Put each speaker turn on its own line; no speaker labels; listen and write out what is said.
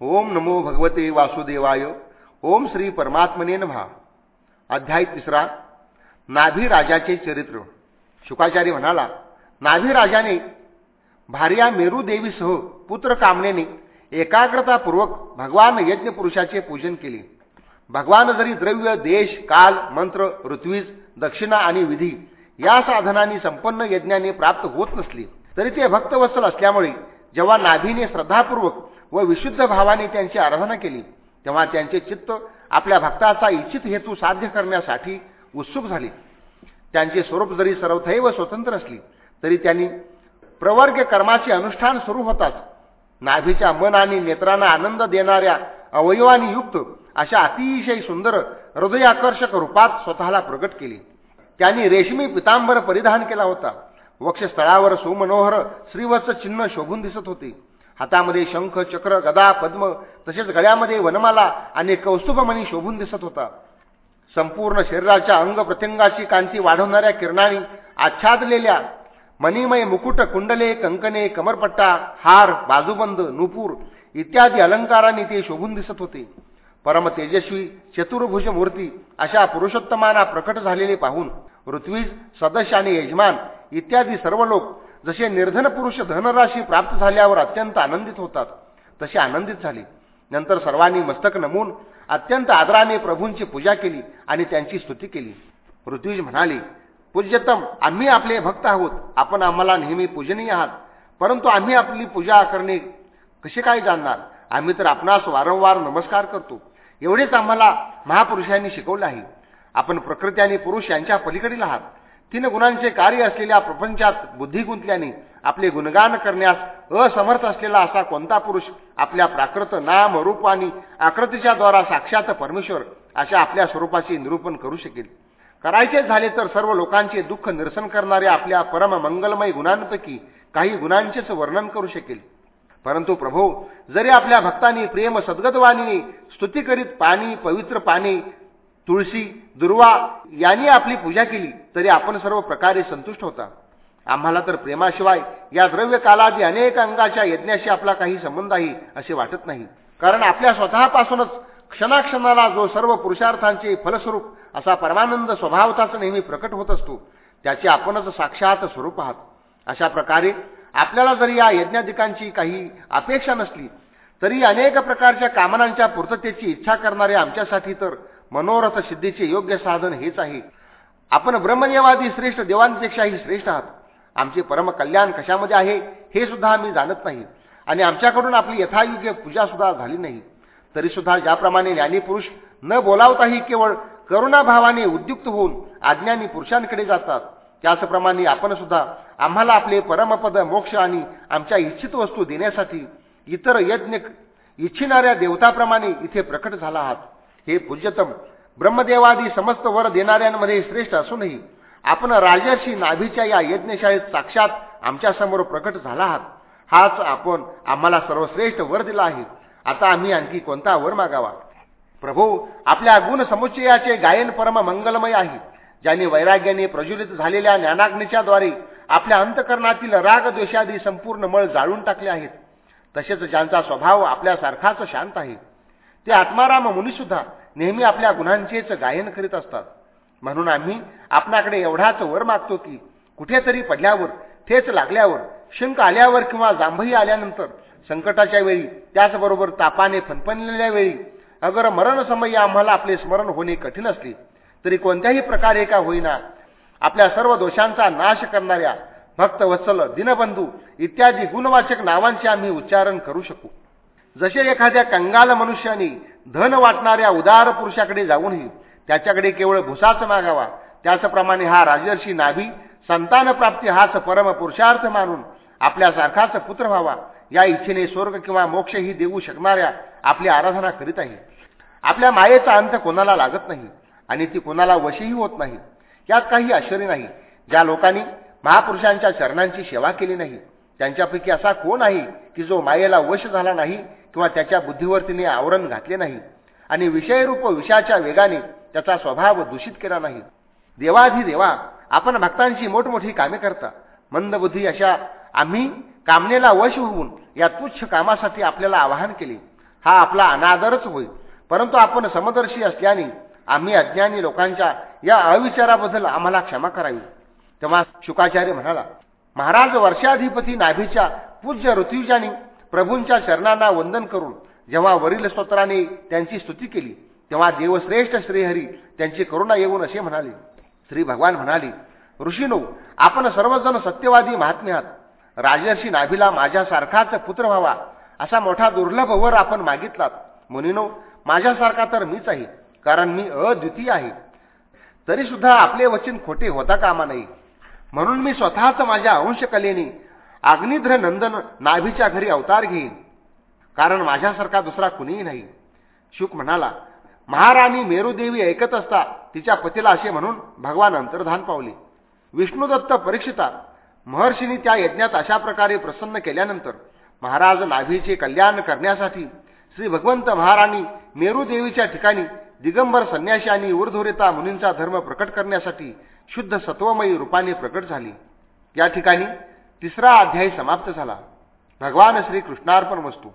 ओम नमो भगवते वासुदेवाय ओम श्री परमात्मने नमहा. अध्याय तिसरा नाभी राजाचे चरित्र. शुकाचार्य म्हणाला नाभी राजाने भार्या मेरू देवीसह पुत्र कामनेने एकाग्रतापूर्वक भगवान यज्ञ पुरुषाचे पूजन केले. भगवान जरी द्रव्य देश काल मंत्र ऋत्वीज दक्षिणा आणि विधी या साधनांनी संपन्न यज्ञाने प्राप्त होत नसली तरी ते भक्तवत्सल असल्यामुळे जेव्हा नाभीने श्रद्धापूर्वक व विशुद्ध भावाने त्यांची आराधना केली तेव्हा त्यांचे चित्त आपल्या भक्ताचा इच्छित हेतू साध्य करण्यासाठी उत्सुक झाले. त्यांचे स्वरूप जरी सर्वथैव स्वतंत्र असली तरी त्यांनी प्रवर्ग कर्माचे अनुष्ठान सुरू होताच. नाभीच्या मन आणि नेत्रांना आनंद देणाऱ्या अवयवानी युक्त अशा अतिशय सुंदर हृदयाकर्षक रूपात स्वतःला प्रगट केली. त्यांनी रेशमी पितांबर परिधान केला होता. वक्षस्थळावर सुमनोहर श्रीवत्स चिन्ह शोभून दिसत होते. हातामध्ये शंख चक्र गदा पद्म तसेच गळ्यामध्ये वनमाला आणि कौस्तुभमणी शोभून दिसत होता. संपूर्ण शरीराच्या अंग प्रत्यंगाची कांती वाढवणाऱ्या किरणांनी आच्छादलेल्या मणिमय मुकुट कुंडले कंकणे कमरपट्टा हार बाजूबंद नुपूर इत्यादी अलंकारांनी ते शोभून दिसत होते. परम तेजस्वी चतुर्भुज मूर्ती अशा पुरुषोत्तमाना प्रकट झालेले पाहून ऋत्वीज सदस्य आणि यजमान इत्यादी सर्व लोक जसे निर्धन पुरुष धनराशी प्राप्त झाल्यावर अत्यंत आनंदित होतात तसे आनंदित झाले. नंतर सर्वांनी मस्तक नमून अत्यंत आदराने प्रभूंची पूजा केली आणि त्यांची स्तुती केली. ऋत्विज म्हणाले पूज्यतम आम्ही आपले भक्त आहोत. आपण आम्हाला नेहमी पूजनीय आहात. परंतु आम्ही आपली पूजा करणे कसे काय जाणणार? आम्ही तर आपणास वारंवार नमस्कार करतो. एवढेच आम्हाला महापुरुषांनी शिकवलं आहे. आपण प्रकृती आणि पुरुष यांच्या पलीकडील आहात. तीन गुणांचे कार्य असलेल्या प्रपंचात बुद्धी गुंतल्याने आपले गुणगान करण्यास असमर्थ असलेला असा कोणता पुरुष आपल्या प्राकृत नाम रूप आणि आकृतीच्या द्वारा साक्षात परमेश्वर अशा आपल्या स्वरूपाचे निरूपण करू शकेल? करायचे झाले तर सर्व लोकांचे दुःख निरसन करणाऱ्या आपल्या परम मंगलमय गुणांपैकी काही गुणांचेच वर्णन करू शकेल. परंतु प्रभो जरी आपल्या भक्तांनी प्रेम सद्गतवाणीने स्तुती करीत पाणी पवित्र पाणी तुळशी दुर्वा यांनी आपली पूजा केली तरी आपण सर्व प्रकारे संतुष्ट होता. आम्हाला तर प्रेमाशिवाय या द्रव्य कालादी अनेक अंगाच्या यज्ञाशी आपला काही संबंध आहे असे वाटत नाही. कारण आपल्या स्वतःपासूनच क्षणाक्षणाला जो सर्व पुरुषार्थांचे फलस्वरूप असा परमानंद स्वभावताच नेहमी प्रकट होत असतो त्याचे आपणच साक्षात स्वरूप आहात. अशा प्रकारे आपल्याला जरी या यज्ञाधिकांची काही अपेक्षा नसली तरी अनेक प्रकारच्या कामनांच्या पूर्ततेची इच्छा करणारे आमच्यासाठी तर मनोरथ सिद्धीचे योग्य साधन हेच आहे. आपण ब्रह्मदेवादी श्रेष्ठ देवांपेक्षाही श्रेष्ठ आहात. आमचे परम कल्याण कशामध्ये आहे हे सुद्धा आम्ही जाणत नाही. आणि आमच्याकडून आपली यथायोग्य पूजा सुद्धा झाली नाही. तरी सुद्धा ज्याप्रमाणे ज्ञानीपुरुष न बोलावताही केवळ करुणाभावाने उद्युक्त होऊन अज्ञानी पुरुषांकडे जातात त्याचप्रमाणे आपण सुद्धा आम्हाला आपले परमपद मोक्ष आणि आमच्या इच्छित वस्तू देण्यासाठी इतर यज्ञ इच्छिणाऱ्या देवताप्रमाणे इथे प्रकट झाला आहात. हे पूज्यतम ब्रह्मदेवादी समस्त वर देणाऱ्यांमध्ये श्रेष्ठ असूनही आपण राजर्षी नाभीच्या या यज्ञशाळेत साक्षात आमच्यासमोर प्रकट झाला आहात. हाच आपण आम्हाला सर्वश्रेष्ठ वर दिला आहे. आता आम्ही आणखी कोणता वर मागावा? प्रभू आपल्या गुण समुच्चयाचे गायन परम मंगलमय आहे. ज्याने वैराग्याने प्रज्वलित झालेल्या ज्ञानाग्नीच्या द्वारे आपल्या अंतकरणातील राग द्वेषादी संपूर्ण मळ जाळून टाकले आहेत. तसेच ज्यांचा स्वभाव आपल्यासारखाच शांत आहे. ते आत्माराम मुनीसुद्धा नेहमी आपल्या गुणांचेच गायन करीत असतात. म्हणून आम्ही आपणाकडे एवढाच वर मागतो की कुठेतरी पडल्यावर ठेच लागल्यावर शंख आल्यावर किंवा जांभई आल्यानंतर संकटाच्या वेळी त्याचबरोबर तापाने फनफनलेल्या वेळी अगर मरणसमयी आम्हाला आपले स्मरण होणे कठीण असले तरी कोणत्याही प्रकारे का होईना आपल्या सर्व दोषांचा नाश करणाऱ्या भक्तवत्सल दिनबंधू इत्यादी गुणवाचक नावांचे आम्ही उच्चारण करू शकू. जसे एखाद्या कंगाल मनुष्याने धन वाटणाऱ्या उदार पुरुषाकडे जाऊनही त्याच्याकडे केवळ भुसाच मागावा त्याचप्रमाणे हा राजर्षी नाभी संतान प्राप्ती हाच परम पुरुषार्थ मानून आपल्यासारखाच पुत्र व्हावा या इच्छेने स्वर्ग किंवा मोक्षही देऊ शकणाऱ्या आपली आराधना करीत आहे. आपल्या मायेचा अंत कोणाला लागत नाही आणि ती कोणाला वशीही होत नाही यात काही आश्चर्य नाही. ज्या लोकांनी महापुरुषांच्या चरणांची सेवा केली नाही त्यांच्यापैकी असा कोण आहे की जो मायेला वश झाला नाही किंवा त्याच्या बुद्धीवर तिने आवरण घातले नाही? आणि विषयरूप विषयाच्या वेगाने त्याचा स्वभाव दूषित केला नाही. देवाधी देवा आपण भक्तांची मोठमोठी कामे करता. मंदबुद्धी अशा आम्ही कामनेला वश होऊन या तुच्छ कामासाठी आपल्याला आवाहन केले. हा आपला अनादरच होईल परंतु आपण समदर्शी असल्याने आम्ही अज्ञानी लोकांच्या या अविचाराबद्दल आम्हाला क्षमा करावी. तेव्हा शुकाचार्य म्हणाला महाराज वर्षाधिपती नाभीच्या पूज्य ऋतुजानी प्रभूंच्या चरणांना वंदन करून जेव्हा वरील स्तोत्राने त्यांची स्तुती केली तेव्हा देवश्रेष्ठ श्रीहरी त्यांची करुणा येऊन असे म्हणाले श्री भगवान म्हणाले ऋषीनो आपण सर्वजण सत्यवादी महात्मे आहात. राजर्षी नाभीला माझ्यासारखाच पुत्र व्हावा असा मोठा दुर्लभ वर आपण मागितलात. मुनिनो माझ्यासारखा तर मीच आहे कारण मी अद्वितीय आहे. तरीसुद्धा आपले वचन खोटे होता कामा नाही म्हणून मी स्वतःच माझ्या अंशकलेने अग्निध्र नंदन नाभीच्या घरी अवतार घेईन. कारण माझ्यासारखा दुसरा कुणीही नाही. शुक म्हणाला महाराणी मेरुदेवी ऐकत असता तिच्या पतीला असे म्हणून भगवान अंतर्धान पावले. विष्णुदत्त परीक्षिता महर्षींनी त्या यज्ञात अशा प्रकारे प्रसन्न केल्यानंतर महाराज नाभीचे कल्याण करण्यासाठी श्री भगवंत महाराणी मेरुदेवीच्या ठिकाणी दिगंबर संन्यासी आणि ऊर्ध्वरेता मुनींचा धर्म प्रकट करण्यासाठी शुद्ध सत्वमयी रूपाने प्रकट झाली. या ठिकाणी तिसरा अध्याय समाप्त झाला. भगवान श्रीकृष्णार्पण वस्तू.